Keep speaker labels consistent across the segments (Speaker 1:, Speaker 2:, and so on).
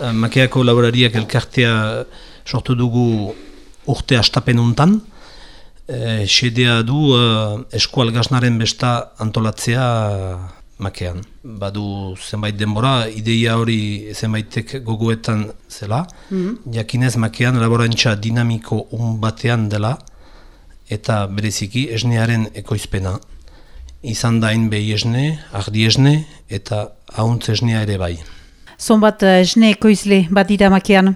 Speaker 1: Eh, Makeako laborariak elkartea sortu dugu urte astapen untan. E, Sedea du uh, eskual gaznaren besta antolatzea makean. Badu zenbait denbora, ideia hori zenbaitek gogoetan zela. Jakinez makean laborantza dinamiko un batean dela eta bereziki esnearen ekoizpena. Izan da hain behi esne, ardi esne eta hauntz esnea ere bai.
Speaker 2: Zonbat uh, esne ekoizle bat dira makean?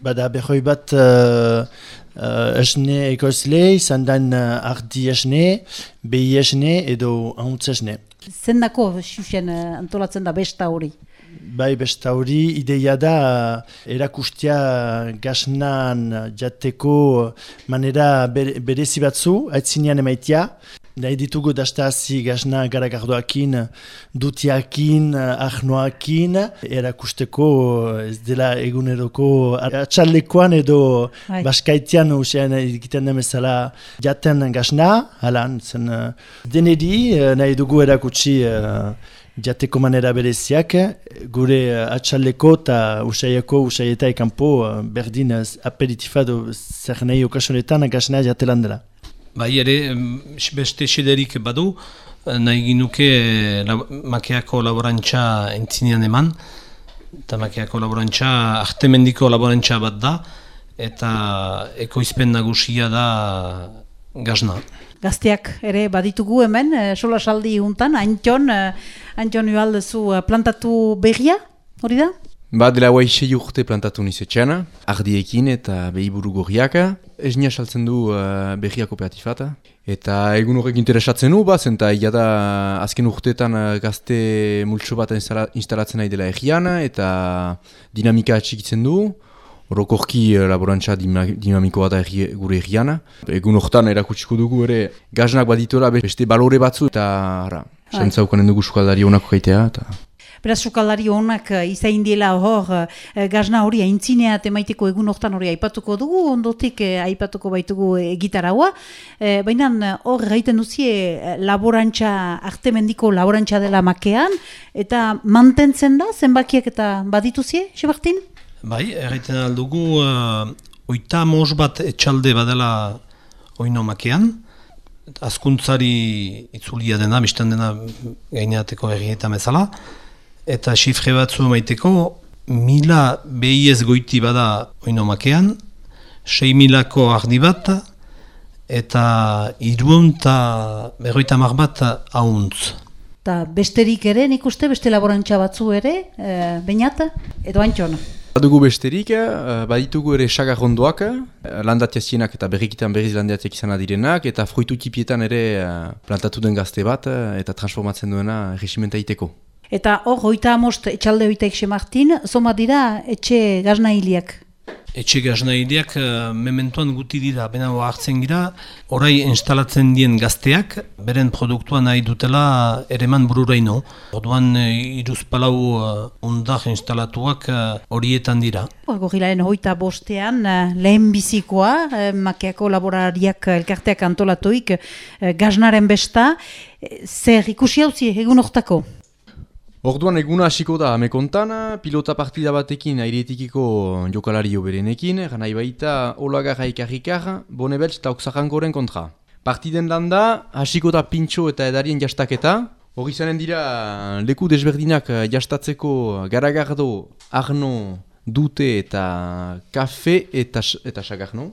Speaker 3: Bada behoi bat uh, uh, esne ekoizle, izan den uh, ardi esne, behi esne edo hauntz esne.
Speaker 2: Zendako xuxen uh, antolatzen da besta hori?
Speaker 3: Bai, besta hori, ideia da erakustia gasnan jateko manera bere, berezi batzu, aitzinean emaitia. Nahi ditugu dastazi gasna garagardoakin, dutiakin, ahnoakin, erakusteko ez dela eguneroko atxaldekoan edo
Speaker 2: Bai.
Speaker 3: baskaitian usean egiten demezala jaten gasna, halan, zen uh, denedi uh, nahi dugu erakutsi uh, jateko manera bereziak, gure atxaldeko eta usaiako usaieta ekampo uh, berdin aperitifa do zer nahi okasonetan gasna jatelan dela.
Speaker 1: Bai ere, beste sederik badu, eh, nahi ginuke eh, lab, makeako laborantza entzinean eman, eta makeako laborantza, ahtemendiko laborantza bat da, eta ekoizpen nagusia da gazna.
Speaker 2: Gazteak ere baditugu hemen, uh, sola saldi juntan, Antion, uh, Antion ualdezu plantatu berria, hori da?
Speaker 4: Ba, dela guai sei urte plantatu nizetxeana, ardiekin eta behiburu gorriak. Esnia saltzen du uh, berria kooperatifata. Eta egun horrek interesatzen du, ba, zenta ia da azken urteetan uh, gazte multso bat instala, instalatzen nahi dela egian, eta dinamika atxikitzen du. Orokorki uh, laborantza dinamikoa da erri, gure egiana. Egun horretan erakutsiko dugu ere gaznak baditola beste balore batzu, eta ara,
Speaker 2: Bai.
Speaker 4: sentza ukanen dugu sukaldari honako gaitea. Eta...
Speaker 2: Beraz, sukaldari honak uh, izain diela hor uh, gazna hori aintzinea emaiteko egun hortan hori aipatuko dugu, ondotik aipatuko baitugu uh, gitaraua. Uh, Baina hor gaiten duzie laborantza, artemendiko laborantza dela makean, eta mantentzen da, zenbakiak eta badituzie, Sebartin?
Speaker 1: Bai, erraiten aldugu, uh, oita mos bat etxalde badela oino makean, azkuntzari itzulia dena, biztan dena gaineateko errietan bezala, eta xifre batzu maiteko, mila behi ez goiti bada oino makean, sei milako ardi bat, eta iruun eta berroita mar bat hauntz.
Speaker 2: Eta besterik ere, nik uste beste laborantza batzu ere, uh, bainat, edo antxon.
Speaker 4: Badugu besterik, eh, baditugu ere sagarrondoak, eh, landatiazienak eta berrikitan berriz landatiak izan direnak, eta fruitu tipietan ere plantatu den gazte bat eta transformatzen duena regimenta iteko.
Speaker 2: Eta hor, hoita amost etxalde hoitaik Semartin, zoma dira etxe gazna hiliak.
Speaker 1: Etxe gaznaideak uh, mementoan guti dira, bena hartzen gira, orai instalatzen dien gazteak, beren produktua nahi dutela ereman bururaino. Orduan uh, iruz palau uh, undar instalatuak uh, horietan dira.
Speaker 2: Gorilaren hoita bostean, eh, lehen bizikoa, eh, makeako laborariak eh, elkarteak antolatuik, eh, gaznaren besta, eh, zer ikusi hauzi egun hortako?
Speaker 4: Orduan eguna hasiko da amekontan, pilota partida batekin airetikiko jokalari oberenekin, ganai baita olagarra ikarrikar, bonebeltz eta oksarangoren kontra. Partiden landa, hasiko da pintxo eta edarien jastaketa, hori zanen dira leku desberdinak eh, jastatzeko garagardo, arno, dute eta kafe eta, eta sagarno.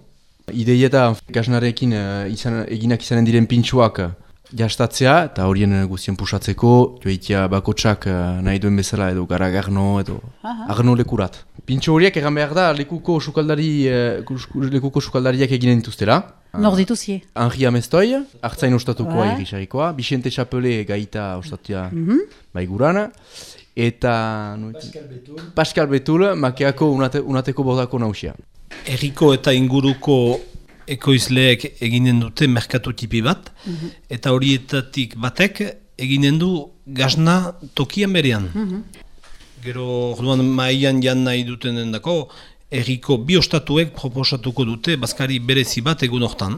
Speaker 4: Ideia da gaznarekin eh, izan, eginak izanen diren pintxoak jastatzea eta horien guztien pusatzeko, joitia bakotsak eh, nahi duen bezala edo garagarno edo
Speaker 2: Aha.
Speaker 4: arno lekurat. Pintxo horiek egan behar da lekuko sukaldari, eh, lekuko sukaldariak eginen dituztela.
Speaker 2: Nor dituzie?
Speaker 4: Henri Amestoi, hartzain ostatukoa
Speaker 2: Bai.
Speaker 4: irrisarikoa, Vicente Chapele gaita ostatua
Speaker 2: Mhm.
Speaker 4: baigurana, eta Pascal Betul, Pascal Betul makeako unate, unateko bordako nausia.
Speaker 1: Erriko eta inguruko ekoizleek eginen dute merkatu tipi bat, eta horietatik batek eginen du gazna tokian berean. Gero orduan mailan jan nahi duten dako, erriko bi ostatuek proposatuko dute bazkari berezi bat egun hortan.